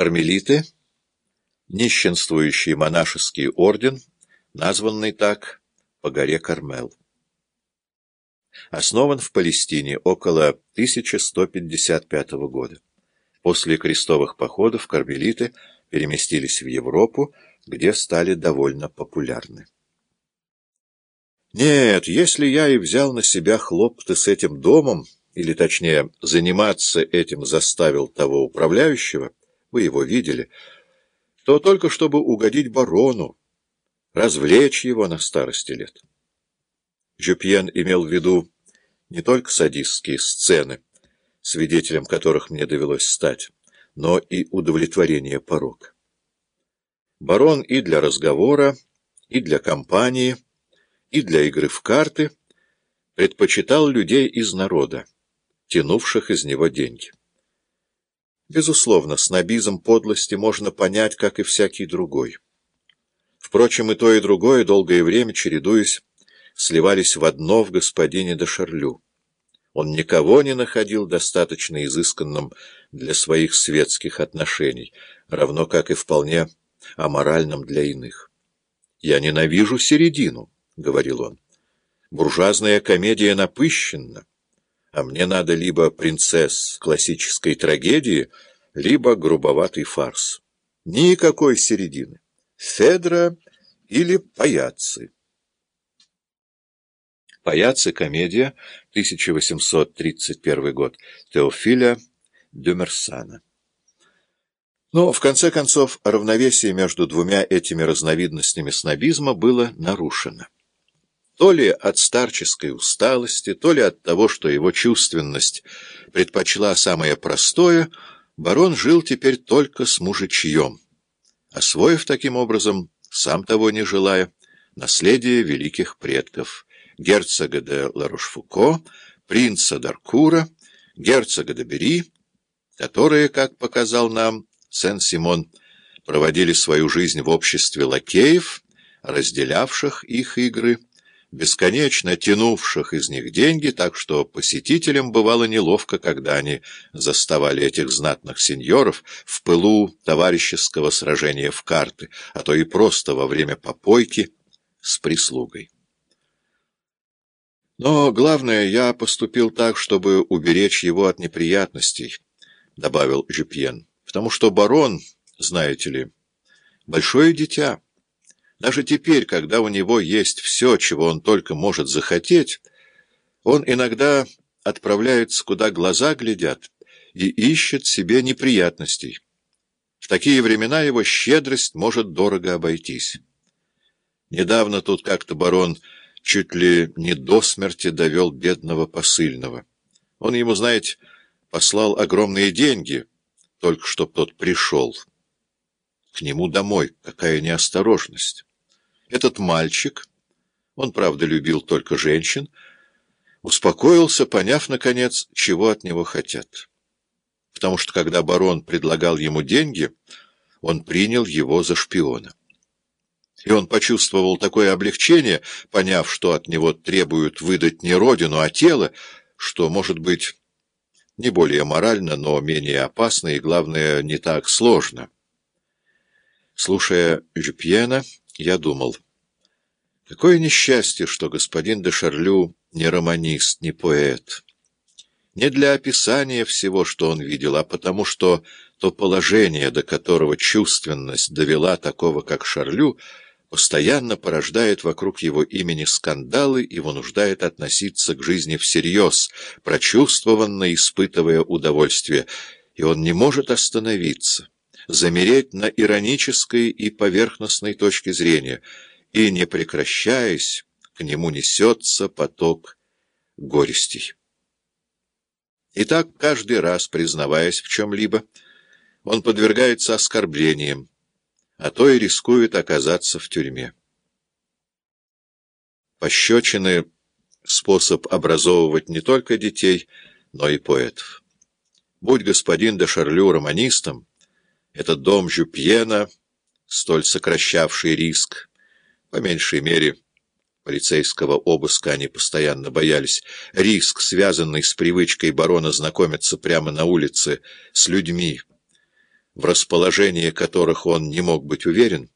Кармелиты — нищенствующий монашеский орден, названный так по горе Кармел. Основан в Палестине около 1155 года. После крестовых походов кармелиты переместились в Европу, где стали довольно популярны. Нет, если я и взял на себя хлопоты с этим домом, или точнее заниматься этим заставил того управляющего, вы его видели, то только чтобы угодить барону, развлечь его на старости лет. Жюпьен имел в виду не только садистские сцены, свидетелем которых мне довелось стать, но и удовлетворение порог. Барон и для разговора, и для компании, и для игры в карты предпочитал людей из народа, тянувших из него деньги. Безусловно, снобизм подлости можно понять, как и всякий другой. Впрочем, и то, и другое, долгое время, чередуясь, сливались в одно в господине де Шарлю. Он никого не находил достаточно изысканным для своих светских отношений, равно как и вполне аморальным для иных. «Я ненавижу середину», — говорил он. «Буржуазная комедия напыщенна, а мне надо либо принцесс классической трагедии, либо грубоватый фарс. Никакой середины. Федра или паяцы. Паяцы, комедия, 1831 год, Теофиля Дюмерсана. Но, в конце концов, равновесие между двумя этими разновидностями снобизма было нарушено. То ли от старческой усталости, то ли от того, что его чувственность предпочла самое простое, барон жил теперь только с мужичьем, освоив таким образом, сам того не желая, наследие великих предков, герцога де Ларошфуко, принца Даркура, герцога де Бери, которые, как показал нам Сен-Симон, проводили свою жизнь в обществе лакеев, разделявших их игры, бесконечно тянувших из них деньги, так что посетителям бывало неловко, когда они заставали этих знатных сеньоров в пылу товарищеского сражения в карты, а то и просто во время попойки с прислугой. Но главное, я поступил так, чтобы уберечь его от неприятностей, — добавил Жюпьен, — потому что барон, знаете ли, большое дитя. Даже теперь, когда у него есть все, чего он только может захотеть, он иногда отправляется, куда глаза глядят, и ищет себе неприятностей. В такие времена его щедрость может дорого обойтись. Недавно тут как-то барон чуть ли не до смерти довел бедного посыльного. Он ему, знаете, послал огромные деньги, только чтоб тот пришел. К нему домой. Какая неосторожность. Этот мальчик, он, правда, любил только женщин, успокоился, поняв, наконец, чего от него хотят. Потому что, когда барон предлагал ему деньги, он принял его за шпиона. И он почувствовал такое облегчение, поняв, что от него требуют выдать не родину, а тело, что, может быть, не более морально, но менее опасно и, главное, не так сложно. Слушая Жюпьена, я думал, какое несчастье, что господин де Шарлю не романист, не поэт. Не для описания всего, что он видел, а потому что то положение, до которого чувственность довела такого, как Шарлю, постоянно порождает вокруг его имени скандалы и вынуждает относиться к жизни всерьез, прочувствованно испытывая удовольствие, и он не может остановиться замереть на иронической и поверхностной точке зрения, и, не прекращаясь, к нему несется поток горестей. И так каждый раз, признаваясь в чем-либо, он подвергается оскорблениям, а то и рискует оказаться в тюрьме. Пощечины — способ образовывать не только детей, но и поэтов. Будь господин де Шарлю романистом, этот дом Жюпьена, столь сокращавший риск, по меньшей мере, полицейского обыска они постоянно боялись, риск, связанный с привычкой барона знакомиться прямо на улице с людьми, в расположении которых он не мог быть уверен,